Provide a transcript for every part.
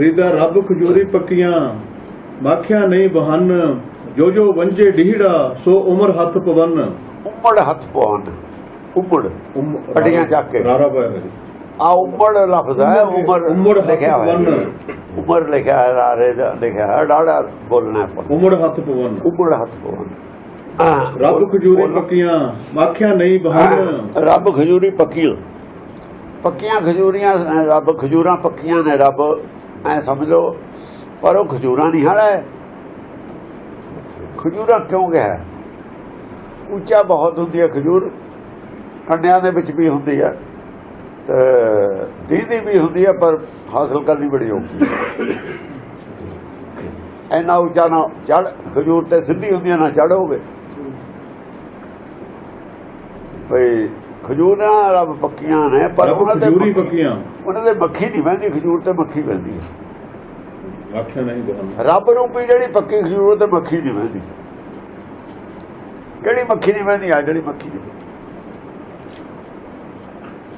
ਫਰੀਦਾ ਰੱਬ ਖਜੂਰੀ ਪੱਕੀਆਂ ਮਾਖਿਆ ਨਹੀਂ ਬਹਨ ਜੋ ਜੋ ਵੰਜੇ ਢੀੜਾ ਸੋ ਉਮਰ ਹੱਥ ਪਵਨ। ਉਮੜ ਹੱਥ ਪਾਉਣ ਉਮੜ ਉਮ- ਅੱਡੀਆਂ ਚੱਕ ਕੇ। ਰਾਰਾ ਪਾਇਆ ਜੀ। ਆ ਉਮੜ ਲਫ਼ਜ਼ ਹੈ ਉਮਰ ਉਮੜ ਲਿਖਿਆ ਹੋਇਆ ਪਵਨ। ਉਮਰ ਲਿਖਿਆ ਹੈ ਰਾਰੇ ਦਾ ਲਿਖਿਆ ਹੈ ਡਾੜਾ ਬੋਲਣਾ ਹੈ। ਉਮੜ ਹੱਥ ਪਵਨ। ਉਮੜ ਹੱਥ ਪਾਉਣ ਰੱਬ ਖਜੂਰੀ ਪੱਕੀਆਂ ਮਾਖਿਆ ਨਹੀਂ ਬਹਨ। ਰੱਬ ਖਜੂਰੀ ਪੱਕੀਆਂ। ਪੱਕੀਆਂ ਖਜੂਰੀਆਂ ਰੱਬ ਖਜੂਰਾਂ ਪੱਕੀਆਂ ਨੇ ਰੱਬ ਐ ਸਮਝ ਲਓ, ਪਰ ਉਹ ਖਜੂਰਾਂ ਨਹੀਂ ਹਲਾ ਹੈ ਖਜੂਰਾਂ ਕਿਉਂ ਗਿਆ ਉੱਚਾ ਬਹੁਤ ਹੁੰਦੀ ਹੈ ਖਜੂਰ, ਕੰਡਿਆਂ ਦੇ ਵਿੱਚ ਵੀ ਹੁੰਦੀ ਹੈ ਤੇ ਦੀਦੀ ਵੀ ਹੁੰਦੀ ਹੈ ਪਰ ਹਾਸਲ ਕਰਨੀ ਬੜੀ ਔਖੀ ਹੈ ਐਨਾ ਉੱਚਾ ਨਾ ਚੜ ਖਜੂਰ ਤੇ ਸਿੱਧੀ ਹੁੰਦੀ ਹੈ ਨਾ ਚੜ ਹੋਵੇ। ਭਈ ਖਜੂਰਾਂ ਰੱਬ ਪੱਕੀਆਂ ਨੇ ਪਰ ਉਹਨਾਂ ਦੇ ਖਜੂਰੀ ਮੱਖੀ- ਪੱਕੀਆਂ। ਉਹਨਾਂ ਦੇ ਮੱਖੀ ਨਹੀਂ ਬਹਿੰਦੀ ਖਜੂਰ ਤੇ ਮੱਖੀ ਬਹਿੰਦੀ ਹੈ। ਮਾਖਿਆ ਨਹੀਂ ਬਹਨ ਰੱਬ ਰੂਪੀ ਜਿਹੜੀ ਪੱਕੀ ਖਜੂਰ ਤੇ ਮੱਖੀ ਨਹੀਂ ਬਹਿੰਦੀ। ਕਿਹੜੀ ਮੱਖੀ ਨਹੀਂ ਬਹਿੰਦੀ? ਆ ਜਿਹੜੀ ਮੱਖੀ ਨਹੀਂ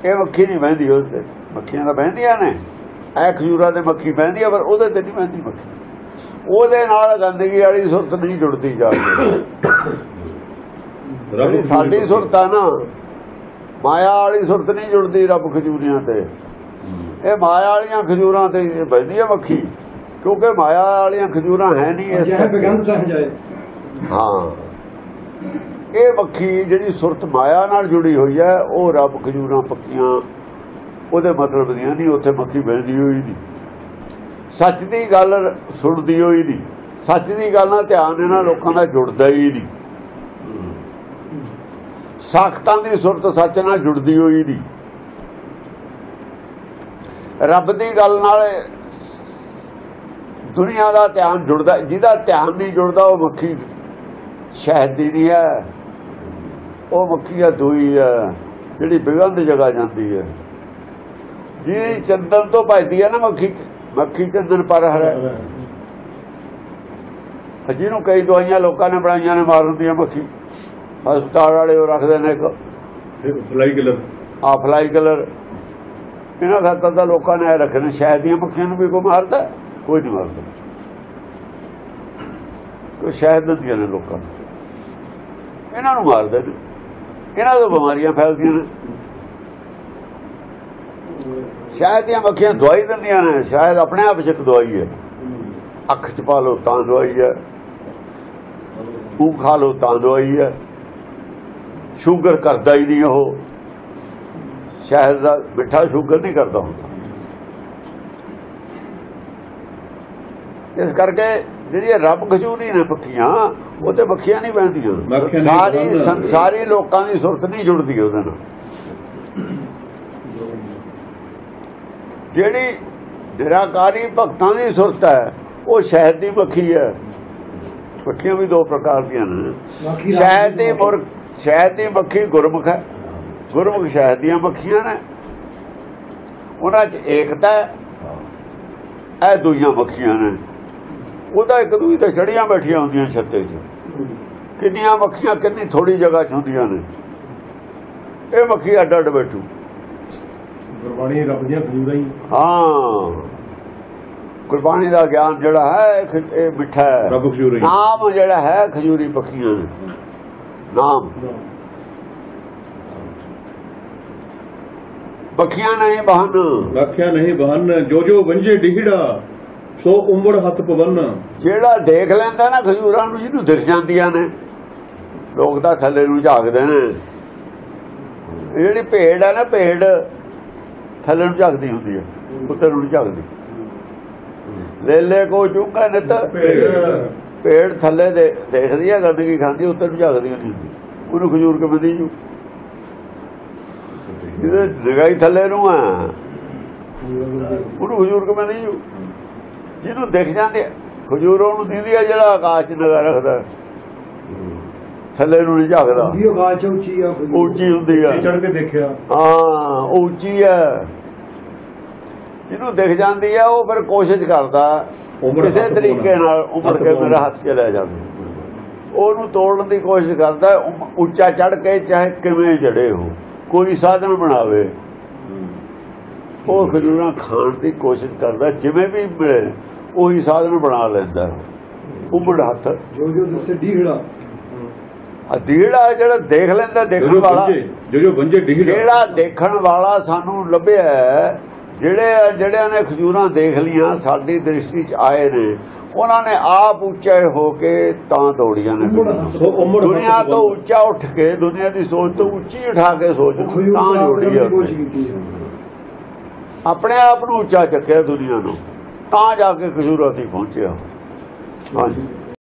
ਇਹ ਮੱਖੀ ਨਹੀਂ ਬਹਿੰਦੀ ਉਹ ਤੇ। ਮੱਖੀਆਂ ਤਾਂ ਬਹਿੰਦੀਆਂ ਨੇ। ਐ ਖਜੂਰਾਂ ਤੇ ਮੱਖੀ ਬਹਿੰਦੀ ਆ ਪਰ ਉਹਦੇ ਤੇ ਨਹੀਂ ਬਹਿੰਦੀ ਮੱਖੀ। ਉਹਦੇ ਨਾਲ ਗੰਦਗੀ ਵਾਲੀ ਸੁਰਤ ਨਹੀਂ ਜੁੜਦੀ ਜਾ ਕੇ। ਰੱਬ ਜਿਹੜੀ ਸਾਡੀ ਸੁਰਤ ਆ ਨਾ ਮਾਇਆ ਵਾਲੀ ਸੁਰਤ ਨਹੀਂ ਜੁੜਦੀ ਰੱਬ ਖਜੂਰੀਆਂ ਤੇ। ਇਹ ਮਾਇਆ ਵਾਲੀਆਂ ਖਜੂਰਾਂ ਤੇ ਬਹਿੰਦੀ ਆ ਮੱਖੀ ਕਿਉਂਕਿ ਮਾਇਆ ਵਾਲੀਆਂ ਖਜੂਰਾਂ ਹੈ ਨਹੀਂ ਇਸ ਹਾਂ। ਇਹ ਮੱਖੀ ਜਿਹੜੀ ਸੁਰਤ ਮਾਇਆ ਨਾਲ ਜੁੜੀ ਹੋਈ ਹੈ ਉਹ ਰੱਬ ਖਜੂਰਾਂ ਪੱਕੀਆਂ ਉਹਦੇ ਮਤਲਬ ਦੀਆਂ ਨਹੀਂ ਉੱਥੇ ਮੱਖੀ ਬਹਿੰਦੀ ਹੋਈ ਨਹੀਂ। ਸੱਚ ਦੀ ਗੱਲ ਸੁਣਦੀ ਹੋਈ ਨਹੀਂ। ਸੱਚ ਦੀ ਗੱਲ ਨਾਲ ਧਿਆਨ ਇਹਨਾਂ ਲੋਕਾਂ ਦਾ ਜੁੜਦਾ ਹੀ ਨਹੀਂ। ਸਾਖਤਾਂ ਦੀ ਸੁਰਤ ਸੱਚ ਨਾਲ ਜੁੜਦੀ ਹੋਈ ਨਹੀਂ ਰੱਬ ਦੀ ਗੱਲ ਨਾਲ ਦੁਨੀਆ ਦਾ ਧਿਆਨ ਜੁੜਦਾ ਜਿਹਦਾ ਧਿਆਨ ਨਹੀਂ ਜੁੜਦਾ ਉਹ ਮੱਖੀ ਸ਼ਹਿਦ ਦੀ ਨਹੀਂ ਹੈ। ਉਹ ਮੱਖੀ ਆ ਦੂਈ ਹੈ ਜਿਹੜੀ ਬਿਗੰਦ ਜਗ੍ਹਾ ਜਾਂਦੀ ਹੈ। ਜਿਹੜੀ ਚੰਦਨ ਤੋਂ ਭਜਦੀ ਹੈ ਨਾ ਮੱਖੀ ਮੱਖੀ ਚੰਦਨ ਪਰ ਹਰ। ਜਿਹਨੂੰ ਕਈ ਦਵਾਈਆਂ ਲੋਕਾਂ ਨੇ ਬਣਾਈਆਂ ਨੇ ਮਾਰਨ ਦੀਆਂ ਮੱਖੀ। ਹਸਪਤਾਲ ਵਾਲੇ ਉਹ ਰੱਖਦੇ ਨੇ ਫਲਾਈ ਕਲਰ ਆ ਫਲਾਈ ਕਲਰ ਇਹਨਾਂ ਖਾਤਰ ਤਾਂ ਲੋਕਾਂ ਨੇ ਇਹ ਰੱਖੇ ਨੇ ਸ਼ਹਿਦ ਦੀਆਂ ਮੱਖੀਆਂ ਨੂੰ ਵੀ ਕੋਈ ਮਾਰਦਾ? ਕੋਈ ਨਹੀਂ ਮਾਰਦਾ। ਕੋਈ ਸ਼ਹਿਦ ਦਿੰਦੀਆਂ ਨੇ ਲੋਕਾਂ ਇਹਨਾਂ ਨੂੰ ਮਾਰਦੇ ਨੇ। ਇਹਨਾਂ ਤੋਂ ਬਿਮਾਰੀਆਂ ਫੈਲਦੀਆਂ ਨੇ। ਸ਼ਹਿਦ ਦੀਆਂ ਮੱਖੀਆਂ ਦਵਾਈ ਦਿੰਦੀਆਂ ਨੇ ਸ਼ਾਇਦ ਆਪਣੇ ਆਪ 'ਚ ਦਵਾਈ ਹੈ। ਅੱਖ 'ਚ ਪਾ ਲਓ ਤਾਂ ਦਵਾਈ ਹੈ। ਉਹ ਖਾ ਲਓ ਤਾਂ ਦਵਾਈ ਹੈ। ਸ਼ੂਗਰ ਕਰਦਾ ਹੀ ਨਹੀਂ ਉਹ। ਸ਼ਹਿਦ ਦਾ ਮਿੱਠਾ ਸ਼ੂਗਰ ਨਹੀਂ ਕਰਦਾ ਹੁੰਦਾ। ਇਸ ਕਰਕੇ ਜਿਹੜੀ ਇਹ ਰੱਬ ਖਜੂਰੀ ਨੇ ਪੱਖੀਆਂ ਉਹ ਤੇ ਮੱਖੀਆਂ ਨਹੀਂ ਨਹੀਂ ਸਾਰੀ। ਸੰਸਾਰੀ ਲੋਕਾਂ ਦੀ ਸੁਰਤ ਨਹੀਂ ਜੁੜਦੀ ਉਹਦੇ ਨਾਲ। ਜਿਹੜੀ ਨਿਰਾਕਾਰੀ ਭਗਤਾਂ ਦੀ ਸੁਰਤ ਹੈ ਉਹ ਸ਼ਹਿਦ ਦੀ ਮੱਖੀ ਹੈ। ਮੱਖੀਆਂ ਵੀ ਦੋ ਪ੍ਰਕਾਰ ਦੀਆਂ ਨੇ। ਸ਼ਹਿਦ ਦੀ ਮੁਰ ਸ਼ਹਿਦ ਦੀ ਮੱਖੀ ਗੁਰਮੁਖ ਹੈ। ਗੁਰਮੁਖ ਸ਼ਹਿਦ ਦੀਆਂ ਮੱਖੀਆਂ ਨੇ। ਉਹਨਾਂ 'ਚ ਏਕਤਾ ਇਹ ਦੂਈਆਂ ਮੱਖੀਆਂ ਨੇ। ਉਹਦਾ ਇੱਕ ਦੂਜੀ ਤੇ ਚੜੀਆਂ ਬੈਠੀਆਂ ਹੁੰਦੀਆਂ ਛੱਤੇ 'ਚ। ਕਿੰਨੀਆਂ ਮੱਖੀਆਂ ਕਿੰਨੀ ਥੋੜੀ ਜਗ੍ਹਾ 'ਚ ਹੁੰਦੀਆਂ ਨੇ। ਇਹ ਮੱਖੀ ਅੱਡ ਅੱਡ ਬੈਠੂ। ਗੁਰਬਾਣੀ ਰੱਬ ਦੀਆਂ ਖਜੂਰਾਂ ਹੀ। ਹਾਂ। ਕੁਰਬਾਨੀ ਦਾ ਗਿਆਨ ਜਿਹੜਾ ਹੈ ਇਹ ਮਿੱਠਾ ਹੈ। ਰੱਬ ਖਜੂਰੀ। ਨਾਮ ਜਿਹੜਾ ਹੈ ਖਜੂਰੀ ਪੱਖੀਆਂ। ਨੇ ਨਾਮ। ਪੱਖੀਆਂ ਨਹੀਂ ਬਹਨ। ਮਾਖਿਆ ਨਹੀਂ ਬਹਨ। ਜੋ ਜੋ ਵੰਜੇ ਢੀੜਾ ਸੋ ਉਮੜ ਹੱਥ ਪਵਨ। ਜਿਹੜਾ ਦੇਖ ਲੈਂਦਾ ਨਾ ਖਜੂਰਾਂ ਨੂੰ ਜਿਹਨੂੰ ਦਿਖ ਜਾਂਦੀਆਂ ਨੇ ਲੋਕ ਤਾਂ ਥੱਲੇ ਨੂੰ ਝਾਕਦੇ ਨੇ। ਇਹ ਜਿਹੜੀ ਭੇਡ ਹੈ ਨਾ ਭੇਡ ਥੱਲੇ ਨੂੰ ਝਾਕਦੀ ਹੁੰਦੀ ਹੈ ਉੱਤੇ ਨੂੰ ਝਾਕਦੀ। ਲੈ ਲੈ ਕੋ ਚੁੰਗਾ ਨਿਤ। ਭੇਡ ਥੱਲੇ ਦੇ ਦੇਖਦੀ ਹੈ ਗੰਦਗੀ ਖਾਂਦੀ ਉੱਤੇ ਨੂੰ ਝਾਕਦੀ ਨਹੀਂ ਉਹਨੂੰ ਖਜੂਰ ਕਿਵੇਂ ਦੀ ਜੂ? ਜਿਹਦੇ ਜਗਾਈ ਥੱਲੇ ਨੂੰ ਆ। ਉਹਨੂੰ ਖਜੂਰ ਕਿਵੇਂ ਦੀ ਜੂ? ਜਿਹਨੂੰ ਦਿਖ ਜਾਂਦੇ ਖਜੂਰ ਉਹਨੂੰ ਦਿੰਦੀ ਆ ਜਿਹੜਾ ਆਕਾਸ਼ 'ਚ ਨਗਾ ਰੱਖਦਾ। ਥੱਲੇ ਨੂੰ ਨਹੀਂ ਝਾਕਦਾ। ਉੱਚੀ ਆ ਉੱਚੀ ਹੁੰਦੀ ਆ। ਚੜ ਕੇ ਦੇਖਿਆ। ਹਾਂ ਉੱਚੀ ਹੈ ਜਿਹਨੂੰ ਦਿਖ ਜਾਂਦੀ ਹੈ ਉਹ ਫਿਰ ਕੋਸ਼ਿਸ਼ ਕਰਦਾ ਕਿਸੇ ਤਰੀਕੇ। ਨਾਲ ਹੱਥ ਕੇ। ਮੇਰਾ ਹੱਥ ਚਲਾ ਜਾਵੇ ਉਹਨੂੰ ਤੋੜਨ ਦੀ ਕੋਸ਼ਿਸ਼ ਕਰਦਾ ਉੱਚਾ ਚੜ ਕੇ ਚਾਹੇ ਕਿਵੇਂ ਜੜੇ ਹੋ ਕੋਈ ਸਾਧਨ ਬਣਾਵੇ। ਉਹ ਖਜੂਰਾਂ ਖਾਣ ਦੀ ਕੋਸ਼ਿਸ਼ ਕਰਦਾ ਜਿਵੇਂ ਵੀ ਮਿਲੇ ਉਹੀ ਸਾਧਨ ਬਣਾ ਲੈਂਦਾ। ਉਮੜ ਹੱਥ। ਜੋ ਜੋ ਦੱਸੇ ਢੀਹੜਾ ਆ ਦੀੜਾ ਜਿਹੜਾ ਦੇਖ ਲੈਂਦਾ ਦੇਖਣ ਵਾਲਾ। ਜੋ ਜੋ ਬੰਜੇ ਜਿਹੜਾ ਦੇਖਣ ਵਾਲਾ ਸਾਨੂੰ ਲੱਭਿਆ ਹੈ, ਜਿਹੜੇ ਜਿਹੜਿਆਂ ਨੇ ਖਜੂਰਾਂ ਦੇਖ ਲੀਆਂ ਸਾਡੀ ਦ੍ਰਿਸ਼ਟੀ 'ਚ ਆਏ ਨੇ ਉਹਨਾਂ ਨੇ ਆਪ ਉੱਚੇ ਹੋ ਕੇ ਤਾਂ ਦੌੜੀਆਂ ਨੇ ਦੁਨੀਆ ਤੋਂ ਉੱਚਾ ਉੱਠ ਕੇ ਦੁਨੀਆ ਦੀ ਸੋਚ ਤੋਂ ਉੱਚੀ ਉਠਾ ਕੇ ਸੋਚ ਤਾਂ ਜੋੜੀ ਹੈ। ਆਪਣੇ ਆਪ ਨੂੰ ਉੱਚਾ ਚੱਕਿਆ ਦੁਨੀਆ ਨੂੰ ਤਾਂ ਜਾ ਕੇ ਖਜੂਰਾਂ ਤੇ ਪਹੁੰਚਿਆ। ਹਾਂਜੀ।